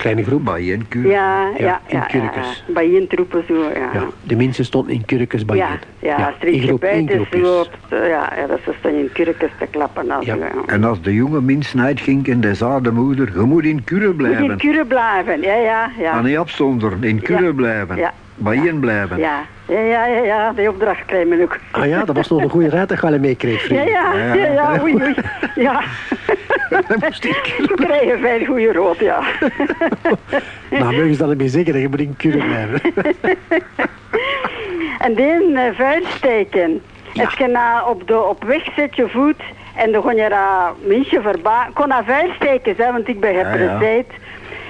eh, kleine groep. Bij een kuur. Ja, Ja, ja, in ja. kurkes. ja. Troepen zo, ja. Ja, de mensen stonden in kurkes bij Ja, je. ja, gebeurd is, groepjes. zo, op- ja, ja, dat ze staan in kurkes te klappen. Als Ja. ja. En als de jonge mensen uitging en de zei de moeder, je moet in kuren Moet in blijven. kuren blijven, ja, ja, ja. En niet afzonderen, in kuren Ja. blijven. Ja. Bij je blijven. Ja, ja, ja, ja, ja, die opdracht krijg je ook. Ah ja, dat was nog een goede raad dat je wel meekreeg, Ja, vriend. ja, ja, ja, oei, oei. Ja, Dan moest ik. we krijgen veel goede rood, ja. Nou, mogen ze dat niet meer zeggen, je moet in kuren blijven. En die uh, vuil steken. Ja. Als je nou op, de, op weg zet je voet en dan ga je daar mensen. Ik kon naar vuil steken, hè, want ik ben ja. gepresseerd.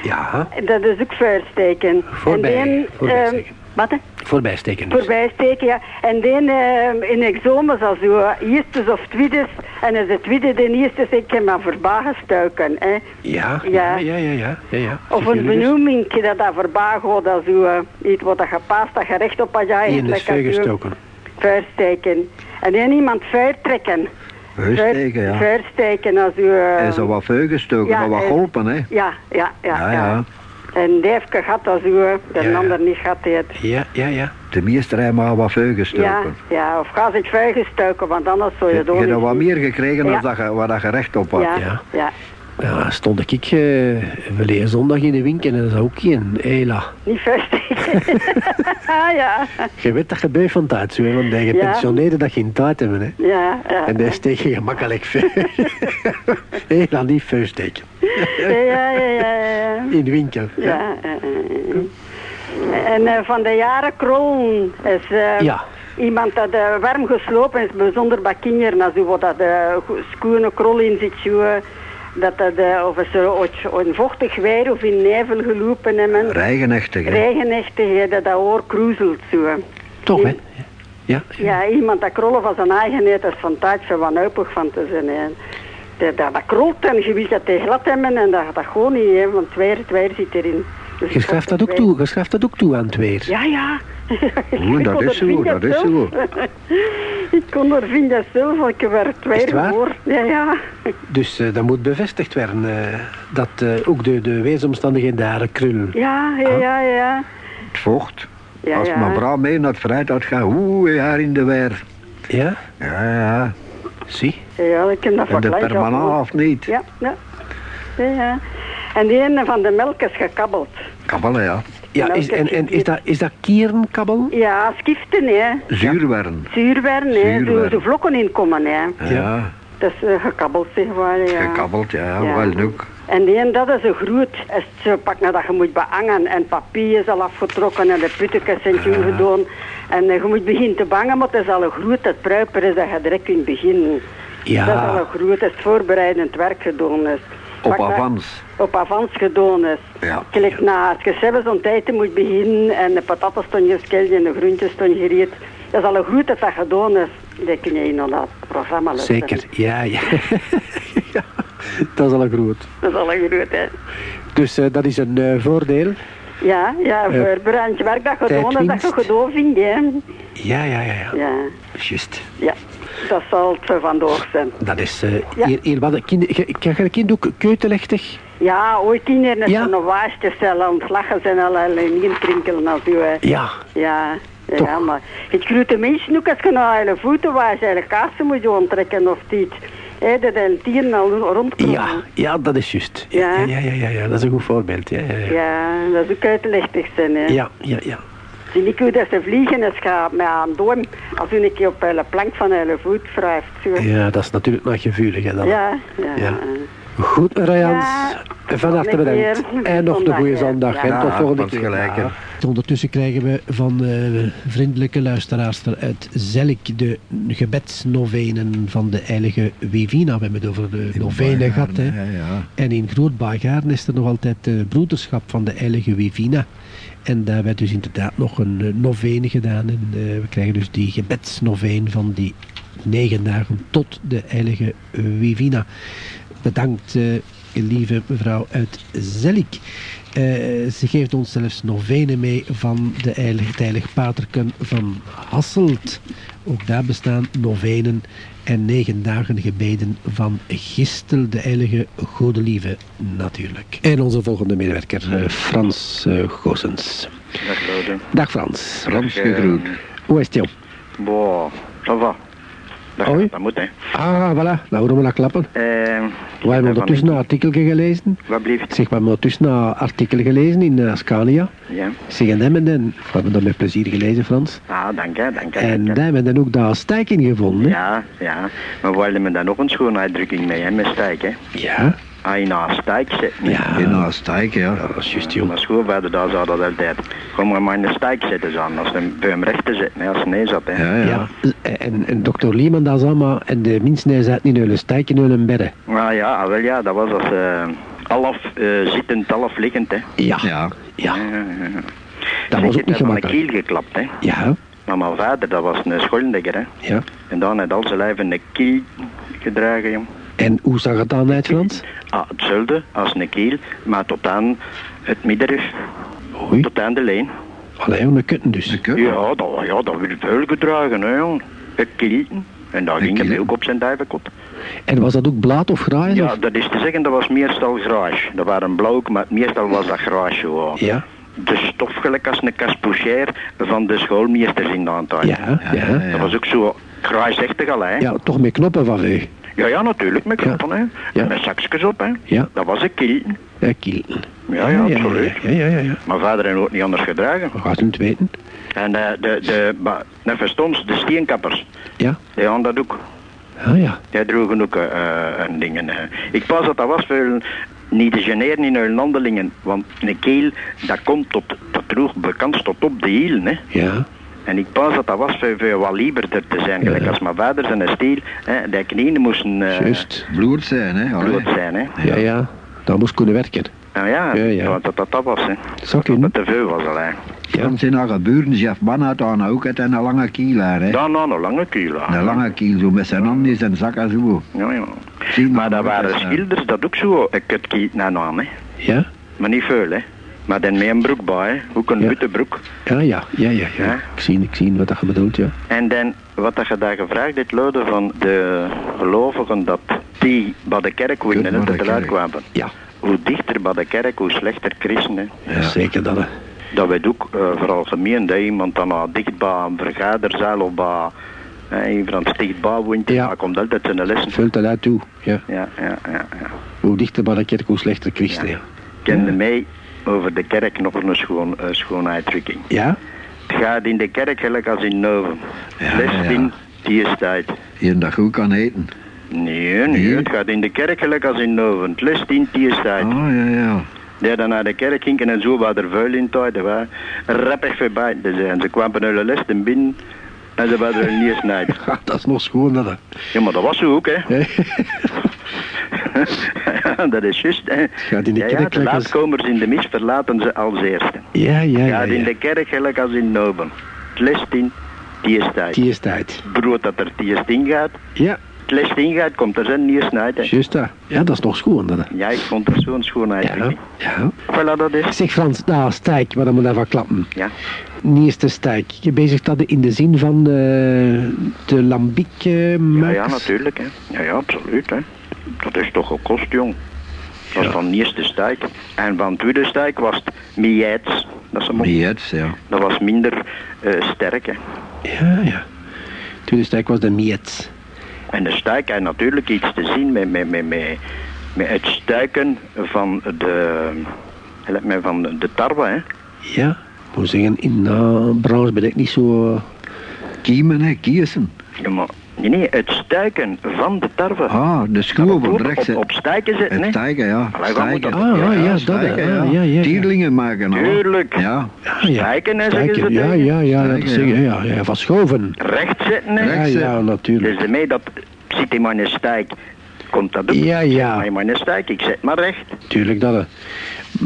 Ja, Dat is ook vuil steken. Voorbij, En die, voorbij steken. Wat hè? voorbij steken dus. Voorbij steken, ja. En die uh, in examens, als zo eerstes of tweedes, en als het tweede de eerste is, ik maar voorbij gestoken, hè. Ja, Ja. ja, ja, ja, ja. Of een dus? benoeming dat daar voorbij gaat, dat zo, uh, iets wat dat gepast, dat je recht op had, ja, In de sfeer gestoken. Vuur steken. En dan iemand vuur trekken. Heusteken, ja. Vuur steken als u... eh, En zo wat vuur gestoken, ja, wat eh, golpen, hè. ja, ja, ja, Ja, ja. En gehad als u, eh, de Ja, ja. ander niet gehad heeft. Ja, ja, ja. De meeste hebben maar wat vuur Ja, ja, of ga zich vuur gestoken, want anders zou Je, je je het hebt wat meer gekregen dan Ja. dat je, waar dat je recht op had. Ja, Ja. Ja. Ja, stond ik uh, verleden zondag in de winkel en dat is ook geen Ela. Niet ah, ja, Je weet dat je bij van tijd zo, want de Ja. gepensioneerden dat geen tijd hebben. Hè. ja, ja. En daar steek je gemakkelijk vuur. Ela niet vuur steken. Ja, ja, ja, ja, ja. In de winkel. Ja, eh. en eh, van de jaren krollen is eh, Ja. iemand dat uh, warm geslopen is, bijzonder bij kinderen, als u wat dat uh, schone krol in zit, zo, dat dat, eh, of ze ooit in vochtig weer of in nevel gelopen hebben. Regenachtig, hè. Dat dat oor kroezelt zo. Toch, hè? Ja. Ja, iemand dat krollen van zijn eigen net, dat is van tijd van wanhopig van te zijn. Hè. Dat, dat, dat krolt en je wilt dat te glad hebben en dat, dat gewoon niet, hè, want het weer, het weer zit erin. Dus Je schrijft dat ook toe, je schrijft dat ook toe aan het weer. Ja, ja. Oeh, dat is zo, dat is zo. ik ondervind dat zelf, want ik er het weer gehoord. Ja, ja. Dus eh, dat moet bevestigd worden, eh, dat eh, ook de, de weersomstandigheden daar krullen. Ja, ja, ja, ja. Het vocht. Ja, Als ja. mijn vrouw mee naar het fruit gaat, oeh, ja, in de weer. Ja? Ja, ja. Zie. Ja, ik ken dat En van de permanent of niet? Ja, ja. Ja, ja. En die ene van de melk is gekabbeld. Kabbelen, ja. Ja, is, en, en is, dat, is dat kierenkabbel? Ja, skiften, hè. Zuurwern. Zuurwern, hè. Zo, Zuurwern. zo vlokken inkomen, hè. Ja. Dat is eh, gekabbeld, zeg maar, ja. Gekabbeld, ja, Ja. wel ook. En die en dat is een groet. Als het zo pak dat je moet behangen en papier is al afgetrokken en de puttekens zijn toegedaan. En eh, je moet beginnen te bangen, maar het is al een groet. Het pruiper is dat je direct kunt beginnen. Ja. Dat is al een groet, het voorbereidend werk gedaan is. Op dat- avans. Op avans gedaan is. Ja. Gelijk na, als je zelfs om tijd moet beginnen en de pataten stonden geskild en de groentjes stonden gereed. Dat is al een groet dat dat gedaan is. Dan kun je naar dat programma luisteren. Zeker, ja, ja. ja. Dat is al een groot. Dat is al een groet, hè. Dus eh, dat is een eh, voordeel. Ja, ja, Eh, voorbereidend werk dat gedaan is, dat je gedaan vindt, hè. Ja, ja, ja, ja. Ja, Juist. ja. Dat zal het voor vandaag zijn. Dat is eh Ja. heel, heel wat. Kind, krijg je een kind ook keutelechtig? Ja, ooit kinderen Ja. er nog waastjes al aan het lachen zijn al alleen niet krinkelen als u. hè. Ja. Ja, ja, Toch. maar het grote mensen ook als je nou hele voeten was, hele kaarsen moet je onttrekken of iets. Hé, dat een tieren al rondkomen. Ja, ja, dat is juist. Ja. Ja, ja, ja, ja, dat is een goed voorbeeld. Ja, ja, ja. Ja, dat is ook uitlichtig zijn. Hè. Ja, ja, ja. Zie ik hoe dat ze vliegen, het gaat met aan doen als u een keer op een plank van hele voet wrijft. Zo. Ja, dat is natuurlijk nog gevoelig. Hè, dan. Ja, ja. Ja. Goed, Rajans. Ja, Van harte bedankt. En nog een goede Zondag. En tot volgende keer. Ondertussen krijgen we van eh, vriendelijke luisteraarster uit Zelk de gebedsnovenen van de heilige Wivina. We hebben het over de novenen gehad. Hè. Ja, ja. En in Groot Baagaarn is er nog altijd de broederschap van de heilige Wivina. En daar werd dus inderdaad nog een eh, novene gedaan. En eh, we krijgen dus die gebedsnoveen van die negen dagen tot de heilige Wivina. Bedankt, eh, lieve mevrouw uit Zellik. Eh, ze geeft ons zelfs novene mee van de heilige, het heilige paterken van Hasselt. Ook daar bestaan novenen en negen dagen gebeden van Gistel, de heilige godelieve natuurlijk. En onze volgende medewerker, eh, Frans eh Goossens. Dag Lode. Dag Frans. Frans Dag, eh, gegroet. Hoe is het, joh? Boah, ça va. Dat, dat moet, hè. Ah, voilà. Nou, we maar klappen. Eh, We hebben ondertussen een artikel gelezen. Wat blijft? Zeg, we hebben ondertussen een artikel gelezen in uh, Scania. Ja. Zeg, en dan hebben we we hebben dat met plezier gelezen, Frans. Ah, dank je, dank je. En daar hebben we dan ook daar stijk in gevonden. hè? Ja, ja. Maar we hadden dan nog een schoonheidsdrukking mee, hè, met stijk, hè. Ja. Als je na stijk zit, niet. Ja. In een stijk, ja. Dat is juist, Ja, jong. maar schoolvader daar zou dat altijd. Kom maar maar in de stijk zitten zo, als een beum recht te zitten, hè, als ze nee zat, hè. Ja, ja. Ja. En, en dokter Lehman, dat is allemaal... En de mensen zaten in hun stijk in hun bedden. Ah ja, ah, wel ja, dat was als eh half eh, zittend, half liggend, hè. Ja. Ja. Ja. Ja, ja, ja. Dat was ook niet de gemakkelijk. kiel geklapt, hè. Ja. Maar mijn vader, dat was een schooldekker, hè. Ja. En dan had al zijn lijf een kiel gedragen, jong. En hoe zag het dan uit, Frans? Ah, hetzelfde als een kiel, maar tot aan het middenrug, Oei. tot aan de lijn. Allee, een kutten dus. De. Ja, dat, ja, dat werd veel gedragen, hè, jong. Het kielten. En daar Een ging hij ook op zijn duivenkot. En was dat ook blaad of graai? Ja, of? dat is te zeggen, dat was meestal graas. Dat waren blauw, maar meestal was dat graas, zo. Ja. De stof gelijk als een caspouchière van de schoolmeesters in de aantal. Ja, Ja, ja. ja, ja. Dat was ook zo graasachtig al, hè. Ja, toch met knoppen van u. Ja, ja, natuurlijk, met Ja. knoppen, hè. Ja. En met zakjes op, hè. Ja. Dat was een kielten. Ja, kielten. Ja, ja, absoluut. Ja, ja, ja. ja. Mijn vader had ook niet anders gedragen. We gaan het weten. En eh, de, de, maar, net verstond, de steenkappers, Ja. die hadden dat ook. Ah ja. Die droegen ook eh, eh, een dingen. eh. Ik pas dat dat was voor niet te generen in hun handelingen. Want een keel, dat komt tot, dat droeg bekend tot op de hielen, hè. Ja. En ik pas dat dat was voor, wat lieverder te zijn. Gelijk als mijn vader zijn stiel, hè, die knieën moesten eh Juist. Bloed zijn, hè. allee. bloot zijn. Hè. Ja, ja. Dat moest kunnen werken. Nou ja, Ja, ja. Dat, dat, dat dat was. Hè. Zou Dat het te veel was al. Hè. Ja. Dan zijn er geburen, Jeff Man had dan ook het en een lange kiel, hè. Dan nog een lange kilo. Een lange kiel, zo met zijn handen in zijn zak en zo. Ja, ja. Zie Maar dat waren schilders dat ook zo een kutkiet naar aan. Hè. Ja? Maar niet veel, hè. Maar dan met een broek bij, hè. Ook een Ja. witte broek. Ja, ja, ja, ja. ja. Ja. Ik, zie, ik zie wat dat je bedoelt, ja. En dan, wat dat je daar gevraagd hebt, Lode, van de gelovigen dat die bij de kerk woonden, de dat eruit kerk. kwamen. Ja, Hoe dichter bij de kerk, hoe slechter christenen. ja. zeker dat. hè. Dat weet ook uh, vooral gemeen dat iemand dan uh, dicht bij een vergaderzaal of bij een van het dichtbij woont. Ja. Maar komt altijd zijn lessen. Vult dat uit toe. Ja. Ja, ja, ja. ja. Hoe dichter bij de kerk, hoe slechter christen. Ja. Kende mij over de kerk nog een schoon, uh. Ja? Het gaat in de kerk gelijk als in Noven. Ja, Les ja. in is tijd. Je dat goed kan eten. Nee, nee, het gaat in de kerk gelijk als in Noven. Het les in tijd. Ah, ja, ja. Die dan naar de kerk gingen en zo waar er vuil in tijd. Dat was rappig voorbij te zijn. Ze kwamen naar de les en binnen en ze waren er niet. Ah, dat is nog schoon, dat. Ja, maar dat was zo ook, hè. Dat is juist, hè. Gaat in de ja, kerk ja, de laatkomers in de mis verlaten ze als eerste. Ja, ja, ja. Gaat in de kerk gelijk als in Noben. Les in die is tijd. Die is tijd. Brood dat er die is gaat. Ja, Het gaat, komt er zijn uit, hè. juist dat. Ja, dat is nog schoon, dat. Ja, ik vond het zo'n schoonheid. Ja, ja. Voilà, dat is. Zeg Frans, daar, stijk, maar dan moet daarvan klappen. Ja. Niet eens stijk. Je bezig dat in de zin van eh, de lambiek eh, Ja, ja, natuurlijk, hè. Ja, ja, absoluut, hè. Dat is toch gekost, jong. Dat Ja. van de eerste stijk. En van de tweede stijk was het miets. Dat, is een mop. Miets, ja. dat was minder eh, sterk, hè. Ja, ja. Tweede stijk was de miet. En de stijk heeft natuurlijk iets te zien met, met, met, met, met het stuiken van de, help mij, van de tarwe, hè. Ja, ik moet zeggen, in de branche ben ik niet zo... eh, Kiemen, hè, kiezen. Ja, maar, nee, nee, het stuiken van de tarwe. Ah, de schoen op, op rechts. op, op stijken zetten, Het hè. stijgen, ja. Allee, dat- Ah, ah, ja, dat, stijgen, hè. Ah, ja, ja, ja. Tierlingen maken, hoor. Tuurlijk. Ja. Ja, ja. Stijken, hè, zeggen ze Stijken, ja, ja, ja, dat Stijken, zeggen, ja. Ja, van schoven. Recht zetten, hè. Ja, ja, natuurlijk. Dus ermee dat zit in mijn stijk, komt dat ook. Ja, ja. Maar stijk, ik zet maar recht. Tuurlijk, dat. hè.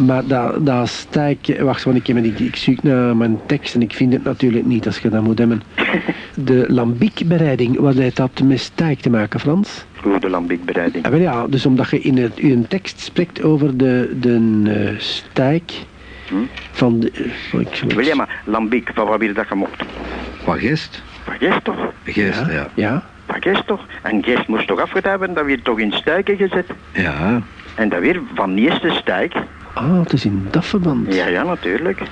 Maar dat, dat stijk... Wacht, want ik, heb, ik, ik zoek naar mijn tekst en ik vind het natuurlijk niet als je dat moet hebben. De lambiekbereiding, wat heeft dat met stijk te maken, Frans? Hoe de lambiekbereiding. Ah, wel ja, dus omdat je in, het, in een tekst spreekt over de, de eh, stijk Hm? van de... eh, ik, Wil je maar lambiek, van wat weer dat gemocht? Van gist. Van gist toch? Gist, ja, ja. ja. Van gist toch? En gist moest toch afgedaan hebben, dat weer toch in stuiken gezet. Ja. En dat weer van de eerste stijk. Ah, het is in dat verband. Ja, ja, natuurlijk.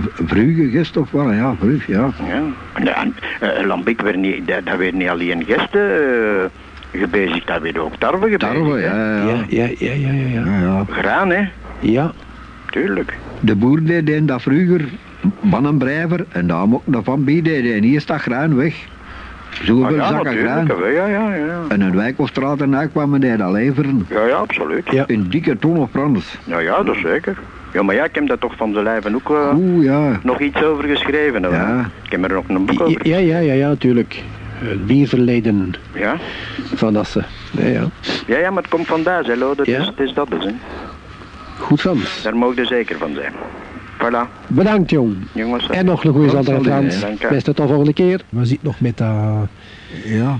V- Vroege gist of wel, ja, vroeg, ja. Ja. En, eh, lambiek werd niet, dat, dat werd niet alleen gisten uh, gebezigd, dat werd ook tarwe gebezigd. Tarwe, ja, ja. Ja, ja, ja, ja, ja. ja. Graan, hè? Ja, Tuurlijk. De boer deed dat vroeger bannenbrijver en daar mocht de van bij deed en hier staat graan weg. Zoveel Ah, ja, zakken graan. natuurlijk. Ja, ja, ja. En een wijk of straat en kwamen die dat leveren. Ja, ja, absoluut. Ja. In dikke ton of Frans. Ja, ja, dat zeker. Ja, maar ja, ik heb daar toch van de lijven ook eh, Oeh, ja. nog iets over geschreven. hè. Ja. Ik heb er nog een boek over. ja, ja, ja, ja, natuurlijk. Het bierverleden Ja, van Assen. Ja, ja. ja, ja maar het komt vandaar, hè, Lo. Dat Ja. is, het is dat dus, hè. Goed Frans. Daar mogen er zeker van zijn. Voilà, Bedankt, jong. jongens. En nog een goede zondag, Frans. hè. Dank je. Best tot de volgende keer. We zitten nog met dat... Ja.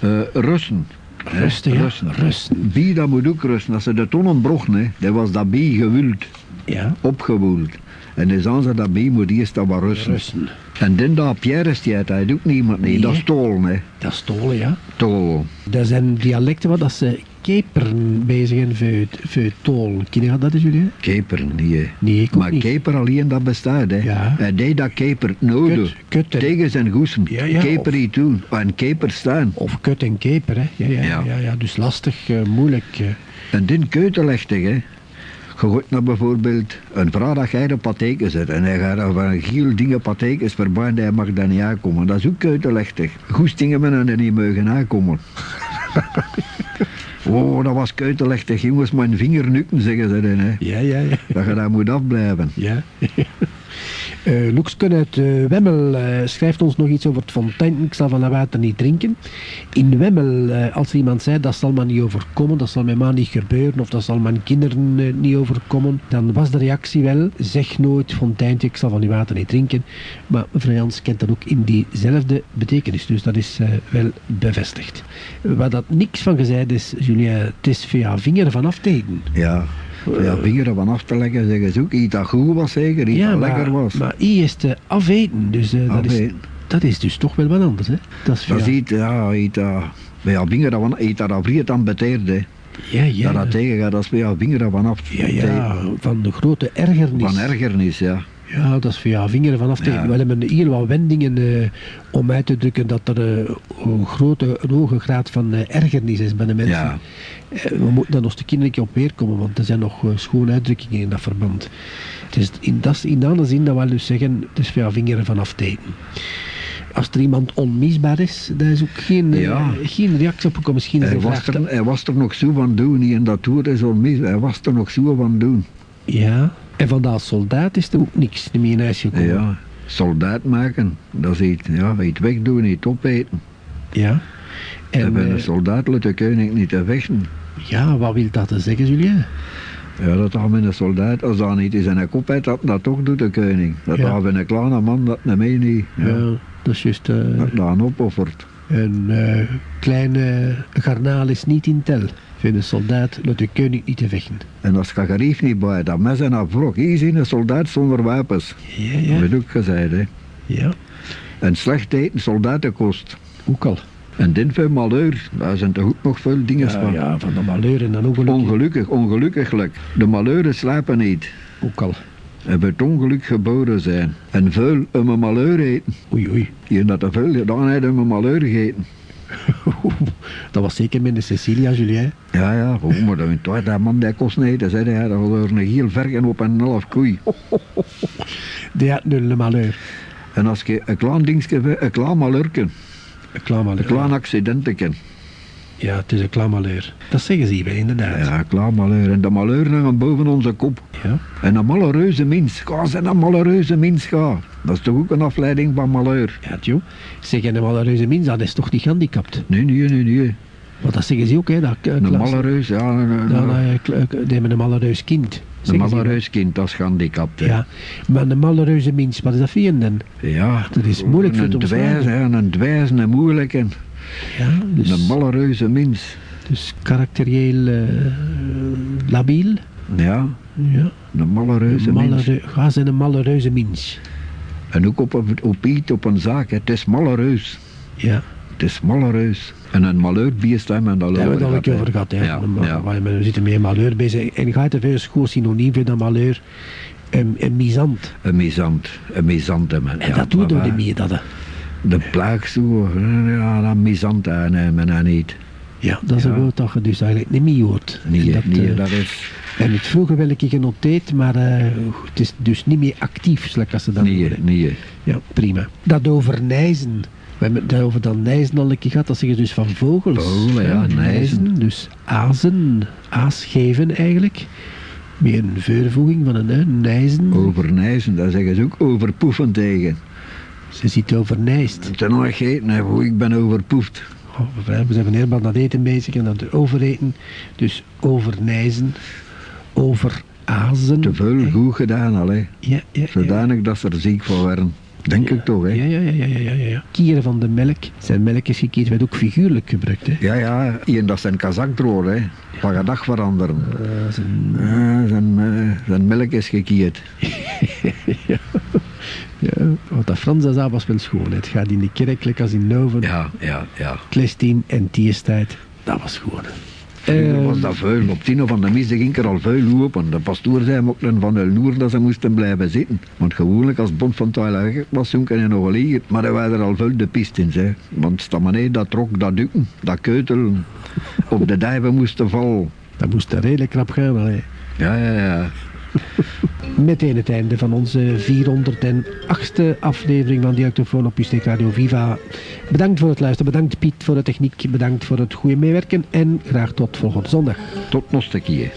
Eh, rusten. hè, Rusten, ja. Rusten. Bie dat moet ook rusten. Als ze de tonnen brochten, hè, dan was dat bie gewuld, Ja, opgewoeld. En dan zagen ze dat bie moet eerst dat wat rusten. rusten. En dan dat Pierre is die uit, hij doet niemand. Nee, Dat is tol, hè. Dat is tolen, ja. Tol. Dat zijn dialecten wat dat ze keperen bezig zijn voor, voor tol. Ken je dat, jullie? Keper, niet, hè. Nee, ik Maar niet. keper alleen, dat bestaat, hè. Ja. Hij deed dat keper nodig. Kut, kut. Tegen zijn goesen. Ja, ja, keper niet doen. En keper staan. Of kut en keper, hè. Ja, ja, ja. Ja. Dus lastig, eh, moeilijk. eh. En dit keutelechtig, hè. Je gooit nou bijvoorbeeld een vrouw dat jij op patheken zit en hij gaat een giel dingen pathekens en hij mag daar niet aankomen. Dat is ook keutelechtig. Goestingen men er niet mogen aankomen. oh, dat was keutelechtig. Jongens, mijn vinger nukken, zeggen ze dan, hè. Ja, ja, ja. Dat je daar moet afblijven. Ja. Loeksken uit eh, Wemmel eh, schrijft ons nog iets over het fontein. Ik zal van dat water niet drinken. In Wemmel, als iemand zei dat zal me niet overkomen, dat zal mijn ma niet gebeuren of dat zal mijn kinderen niet overkomen, dan was de reactie wel, zeg nooit fonteintje, ik zal van uw water niet drinken. Maar mevrouw kent dat ook in diezelfde betekenis, dus dat is wel bevestigd. Waar dat niks van gezegd is, Julien, het is via vinger van afteken. Ja. Ja, vingeren van af te leggen, zeggen ze ook. Iets dat goed was zeker, iets dat lekker maar, was. maar hier is te afeten, dus eh, dat, is, Afeten. dat is dus toch wel wat anders. Hè? Dat is Dat via- iets, ja, iets dat... Ja, vingeren van, iets dat dat vriet aan beteert, hè. ja, ja, Dat dat tegen gaat, dat is via vingeren van af. ja, ja, van de grote ergernis. Van ergernis, ja. Ja, dat is via vinger van afteken. Ja. We hebben hier wat wendingen eh, om uit te drukken dat er eh, een grote, een hoge graad van eh, ergernis is bij de mensen. Ja. We moeten daar nog een keer op weerkomen, want er zijn nog schone uitdrukkingen in dat verband. Het is in, dat, in dat zin dat we dus zeggen, het is via vinger van afteken. Als er iemand onmisbaar is, daar is ook geen, Ja. geen reactie op gekomen. Misschien is Hij was, er, hij was er nog zo van doen, niet in dat toer is mis. Hij was er nog zo van doen. Ja, en van dat soldaat is er ook niks meer in huis gekomen. Ja, soldaat maken, dat is iets, ja, iets wegdoen, iets opeten. Ja. En, En, bij eh, een soldaat laat de koning niet te vechten. ja, wat wil dat zeggen, Julien? Ja, dat had met een soldaat, als dat niet in zijn kop heeft, dat dat toch doet de koning. Dat Ja. had bij een kleine man dat mij niet. Ja. Ja, dat is juist... eh, Dat dat opoffert. een eh, kleine garnaal is niet in tel. Voor een soldaat laat de koning niet te vechten. En als je gerief niet bij, dat mes en dat vlog. Hier zien een soldaat zonder wapens. Ja, Dat ja. werd ook gezegd, hè. Ja, En slecht eten soldatenkost. ook al. En dit veel malheur, daar zijn toch ook nog veel dingen Ja, van. ja, van de malheur en dan ongeluk. Ongelukkig, ongelukkiglijk. De malheuren slapen niet. Ook al. En bij het ongeluk geboren zijn. En veel om een malheur eten. Oei, oei. Je dat er veel gedaan heeft om een malheur gegeten. dat was zeker met de Cecilia, Julien. Ja, ja, oh, maar dat, dat, dat man die kost niet eten, zei hij. Dat was een heel vergen op een half koei. Die had een malheur. En als je een klein dingetje, een klein malheurken, Een klaar malheur. een klein. Ja, het is een klaar malheur. Dat zeggen ze hierbij, inderdaad. Ja, een klein malheur. En de malheur hangen boven onze kop. Ja. En een malheureuze mens, ga zijn een malheureuze mens ga. Dat is toch ook een afleiding van malheur? Ja, tjoh. Zeg, en een malheureuze mens, dat is toch niet gehandicapt? Nee, nee, nee, nee. Want dat zeggen ze ook, hè. Dat, uh, Een malheureuze, ja, een, een, Dan, hebben een malheureus kind. een malheureus dat is gehandicapt. hè. Ja, maar een malheureuze mens, wat is dat voor een dan? Ja, Dat is moeilijk voor een te dwijs, omschrijven. hè, een dwijs, een moeilijke. Ja, dus, Een malheureuze mens. dus karakterieel eh, labiel. Ja, Ja, een malheureuze mens. ga zijn een malheureuze mens. En ook op, een- op iets, op een zaak. Het is malheureuze. Ja, Het is malheureuze. En een malheurbeest hebben we dat daar hebben we het al een over keer gehad, over hè. gehad. Ja. Ja, we zitten meer malheur bezig. En gaat er veel school synoniem voor dan malheur. Een, een misant. Een misant. Een misante man. En dat doet maar er niet meer, dat. De plaag zo. Ja, dat misant aannemen en niet. Ja, dat is Ja. een woord dat je dus eigenlijk niet meer hoort. Nee, dat, nee, eh, dat is... En het vroeger wel een keer genoteerd, maar eh, het is dus niet meer actief, zoals als ze dat Nee, noemen. nee. Ja, prima. Dat over nijzen. We hebben het over dat nijzen al een keer gehad, dat zeggen ze dus van vogels. Vogelen, ja, nijzen. Dus azen, aas geven eigenlijk. Meer een veurvoeging van een nijzen. Overnijzen, daar zeggen ze ook overpoefen tegen. Ze ziet overnijst. Het is nog gegeten, hè, ik ben overpoefd. Oh, we zijn van helemaal aan het eten bezig en aan het overeten. Dus overnijzen, overazen. Te veel hè. goed gedaan al, hè. Ja, ja, ja. Zodanig dat ze er ziek van werden. Denk ik toch, hè. Ja, ja, ja, ja, ja, ja. Kieren van de melk. Zijn melk is gekierd, werd ook figuurlijk gebruikt. Hè. Ja, ja, hier dat zijn kazak droog, hè. Van gedag veranderen. Eh, zijn- Ja, zijn, eh, zijn melk is gekierd. ja, wat dat Frans dat was wel schoon. hè. Het gaat in de kerk, lekker als in Noven, Ja, ja, ja. Klestien en Tierstijd. Dat was schoon. hè. Vroeger Eh, was dat vuil. Op tien van de misdag ging er al vuil open. De pastoor zei hem ook van de loer dat ze moesten blijven zitten. Want gewoonlijk als Bond van Toilet was, kan je nog wel liggen. Maar er waren er al vuil de pist in. Hè. Want stammenee, dat trok, dat dukken, dat keutel. Op de dijven moesten vallen. dat moest er redelijk krap gaan. Allee. Ja, ja, ja. Meteen het einde van onze 408e aflevering van Diactofoon op Usteek Radio Viva. Bedankt voor het luisteren, bedankt Piet voor de techniek, bedankt voor het goede meewerken en graag tot volgende zondag. Tot nog een.